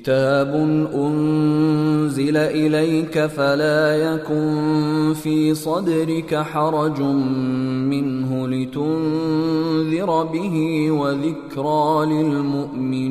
كتاب أنزل إليك فلا يكن في صدرك حرج منه لتنذر به وذكرى للمؤمنين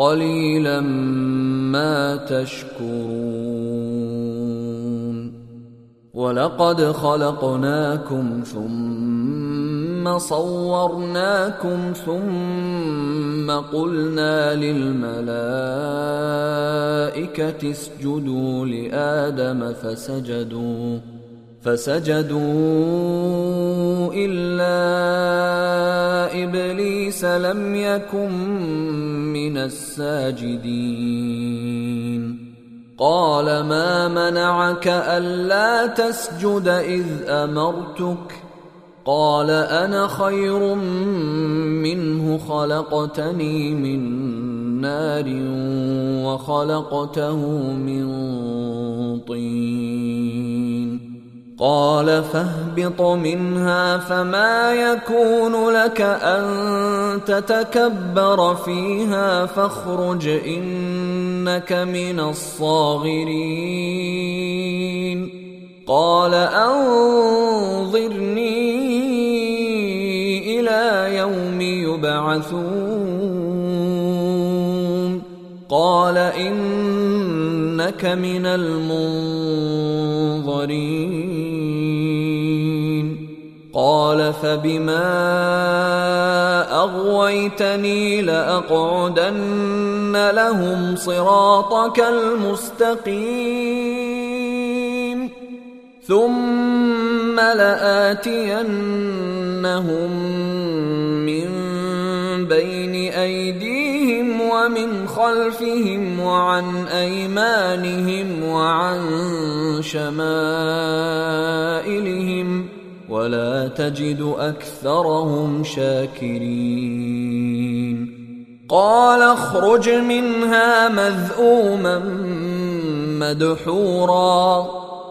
قليلا ما تشكرون. ولقد خلقناكم ثم صورناكم ثم قلنا للملائكة اسجدوا لآدم فسجدوا. فسجدوا إلا إبليس لم يكن من الساجدين. قال ما منعك ألا تسجد إذ أمرتك؟ قال أنا خير منه خلقتني من نار وخلقته من طين. قال فاهبط منها فما يكون لك أن تتكبر فيها فاخرج إنك من الصاغرين. قال أنظرني إلى يوم يبعثون. قال إنك من المنظرين. قال فبما أغويتني لأقعدن لهم صراطك المستقيم. ثم لآتينهم من بين أيديهم ومن خلفهم وعن أيمانهم وعن شمائلهم ولا تجد أكثرهم شاكرين. قال اخرج منها مذءوما مدحورا.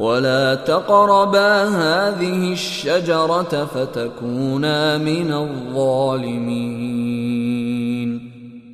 ولا تقربا هذه الشجره فتكونا من الظالمين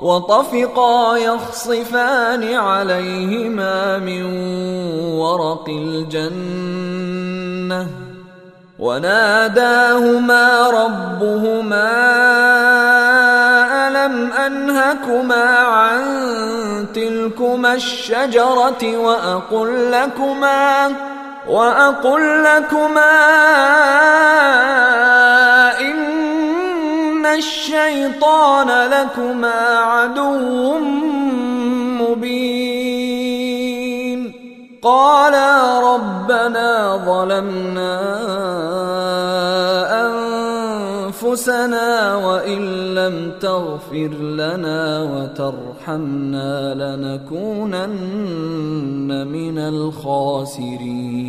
وطفقا يخصفان عليهما من ورق الجنة وناداهما ربهما ألم أنهكما عن تلكما الشجرة وأقل لكما وأقل لكما إن الشيطان لكما عدو مبين قالا ربنا ظلمنا انفسنا وان لم تغفر لنا وترحمنا لنكونن من الخاسرين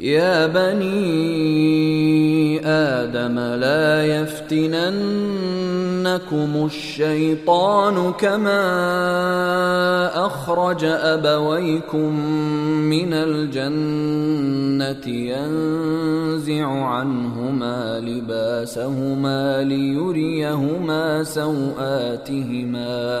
يا بني آدم لا يفتننكم الشيطان كما أخرج أبويكم من الجنة ينزع عنهما لباسهما ليريهما سوآتهما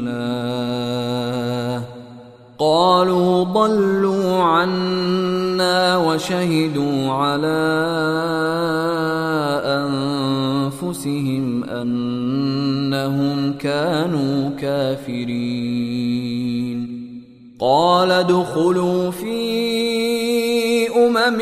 قالوا ضلوا عنا وشهدوا على أنفسهم أنهم كانوا كافرين. قال ادخلوا في أمم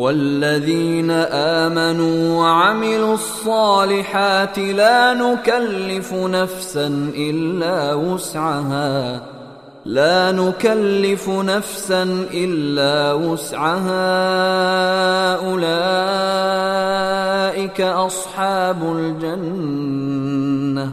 والذين آمنوا وعملوا الصالحات لا نكلف نفسا إلا وسعها. لا نكلف نفسا إلا وسعها. أولئك أصحاب الجنة.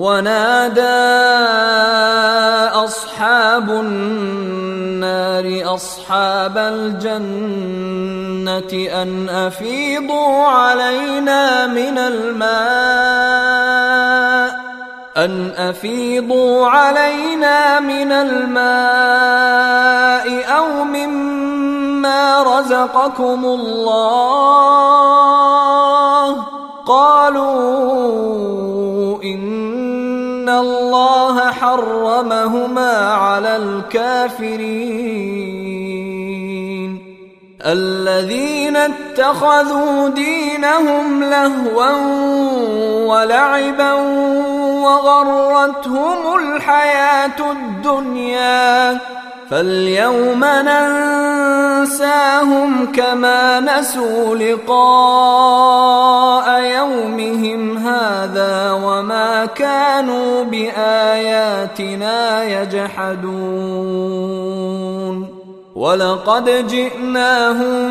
ونادى أصحاب النار أصحاب الجنة أن أفيضوا علينا من الماء أن أفيضوا علينا من الماء أو مما رزقكم الله. قالوا إن الله حرمهما على الكافرين الذين اتخذوا دينهم لهوا ولعبا وغرتهم الحياة الدنيا فاليوم ننساهم كما نسوا لقاء يومهم هذا وما كانوا بآياتنا يجحدون. ولقد جئناهم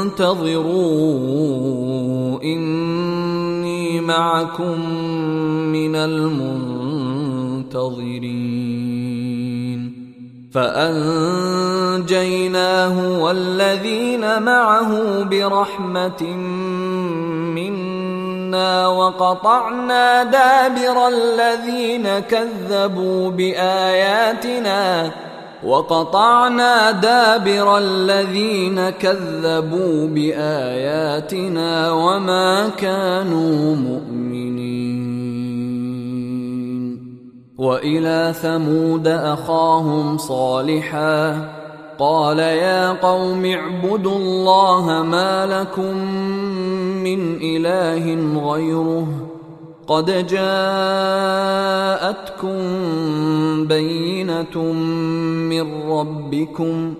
فانتظروا إني معكم من المنتظرين. فأنجيناه والذين معه برحمة منا وقطعنا دابر الذين كذبوا بآياتنا وقطعنا دابر الذين كذبوا بآياتنا وما كانوا مؤمنين. وإلى ثمود أخاهم صالحا. قال يا قوم اعبدوا الله ما لكم من إله غيره. قد جاءتكم بينة من ربكم.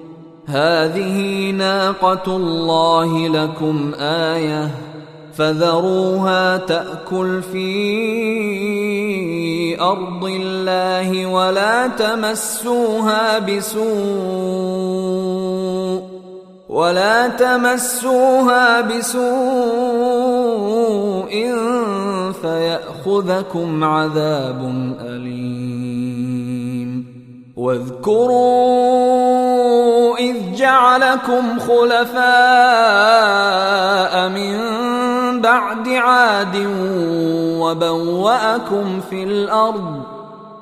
هذه ناقة الله لكم آية. فذروها تأكل في أرض الله ولا تمسوها بسوء. ولا تمسوها بسوء فيأخذكم عذاب أليم. واذكروا إذ جعلكم خلفاء من بعد عاد وبوأكم في الأرض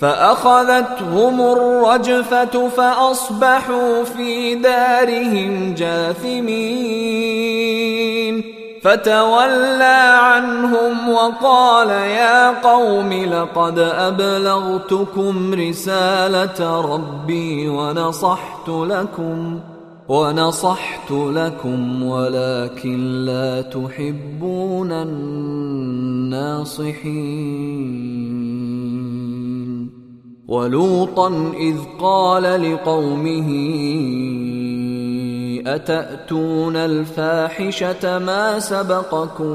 فأخذتهم الرجفة فأصبحوا في دارهم جاثمين. فتولى عنهم وقال يا قوم لقد أبلغتكم رسالة ربي ونصحت لكم ونصحت لكم ولكن لا تحبون الناصحين. ولوطا إذ قال لقومه أتأتون الفاحشة ما سبقكم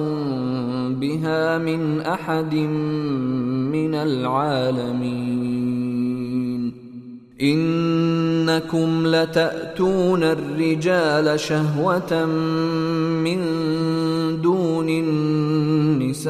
بها من أحد من العالمين؟ إنكم لتأتون الرجال شهوة من دون النساء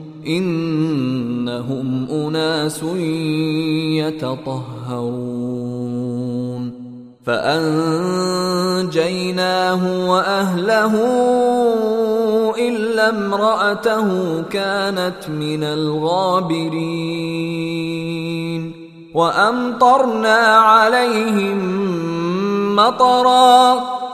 إنهم أناس يتطهرون. فأنجيناه وأهله إلا امرأته كانت من الغابرين. وأمطرنا عليهم مطرا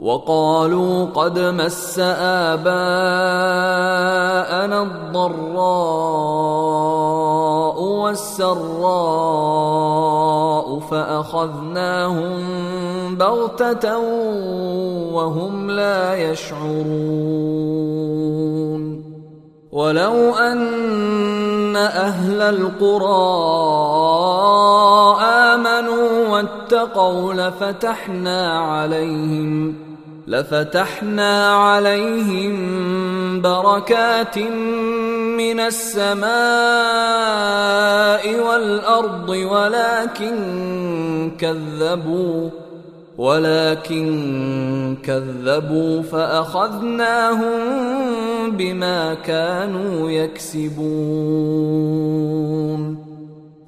وقالوا قد مس آباءنا الضراء والسراء فأخذناهم بغتة وهم لا يشعرون. ولو أن أهل القرى آمنوا واتقوا لفتحنا عليهم لفتحنا عليهم بركات من السماء والأرض ولكن كذبوا ولكن كذبوا فأخذناهم بما كانوا يكسبون.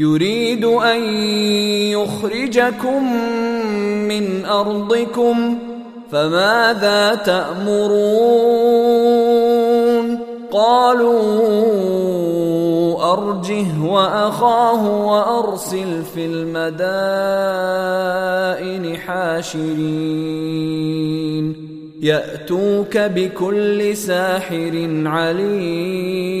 يريد أن يخرجكم من أرضكم فماذا تأمرون؟ قالوا أرجه وأخاه وأرسل في المدائن حاشرين. يأتوك بكل ساحر عليم.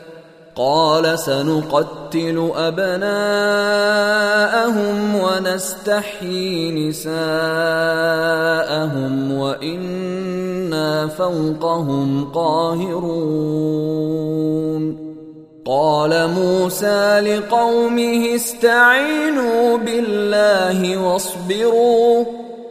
قال سنقتل أبناءهم ونستحيي نساءهم وإنا فوقهم قاهرون. قال موسى لقومه استعينوا بالله واصبروا.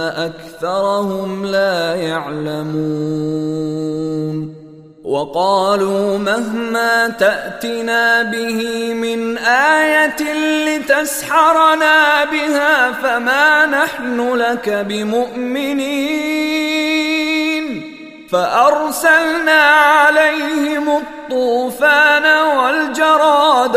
أكثرهم لا يعلمون. وقالوا مهما تأتنا به من آية لتسحرنا بها فما نحن لك بمؤمنين. فأرسلنا عليهم الطوفان والجراد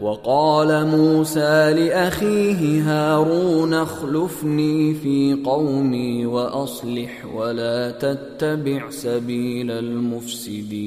وقال موسى لأخيه هارون اخلفني في قومي وأصلح ولا تتبع سبيل المفسدين.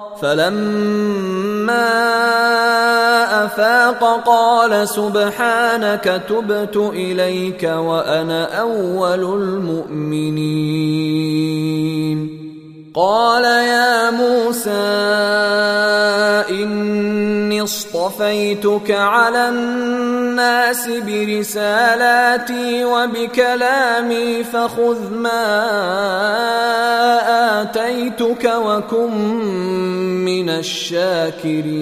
فلما افاق قال سبحانك تبت اليك وأنا اول المؤمنين. قال يا موسى اني اصطفيتك على الناس برسالاتي وبكلامي فخذ ما آتيتك وكن من الشاكرين.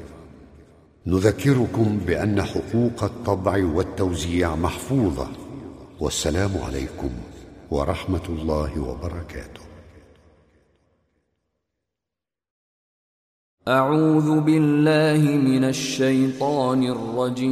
نذكركم بأن حقوق الطبع والتوزيع محفوظة. والسلام عليكم ورحمة الله وبركاته. أعوذ بالله من الشيطان الرجيم.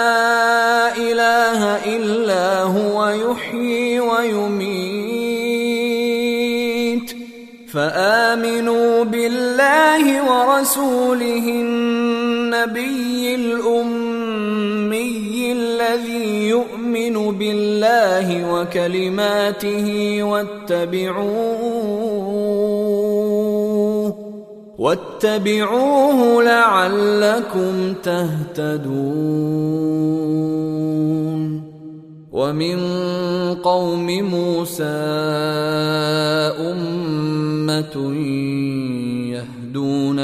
ورسوله النبي الأمي الذي يؤمن بالله وكلماته واتبعوه واتبعوه لعلكم تهتدون. ومن قوم موسى يهدون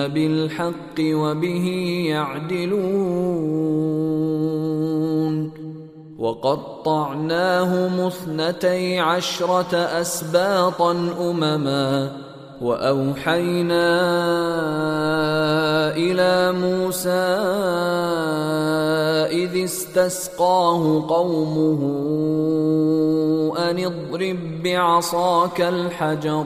بالحق وبه يعدلون وقطعناهم اثنتي عشرة أسباطا أمما وأوحينا إلى موسى إذ استسقاه قومه أن اضرب بعصاك الحجر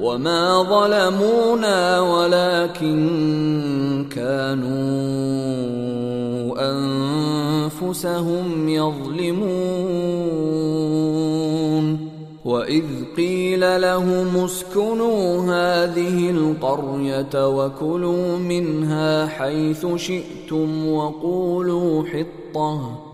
وما ظلمونا ولكن كانوا انفسهم يظلمون واذ قيل لهم اسكنوا هذه القريه وكلوا منها حيث شئتم وقولوا حطه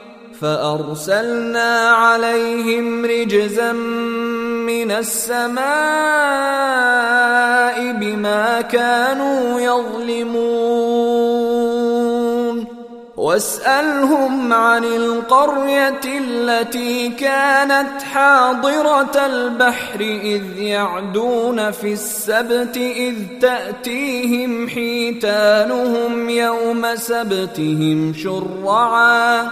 فأرسلنا عليهم رجزا من السماء بما كانوا يظلمون. واسألهم عن القرية التي كانت حاضرة البحر إذ يعدون في السبت إذ تأتيهم حيتانهم يوم سبتهم شرعا.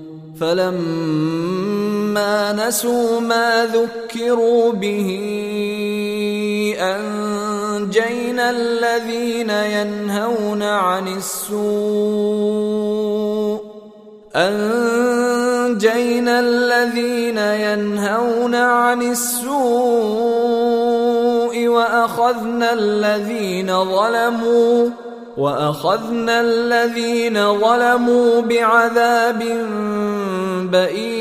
فلما نسوا ما ذكروا به أنجينا الذين ينهون عن السوء. أنجينا الذين ينهون عن السوء وأخذنا الذين ظلموا. وأخذنا الذين ظلموا بعذاب بئيس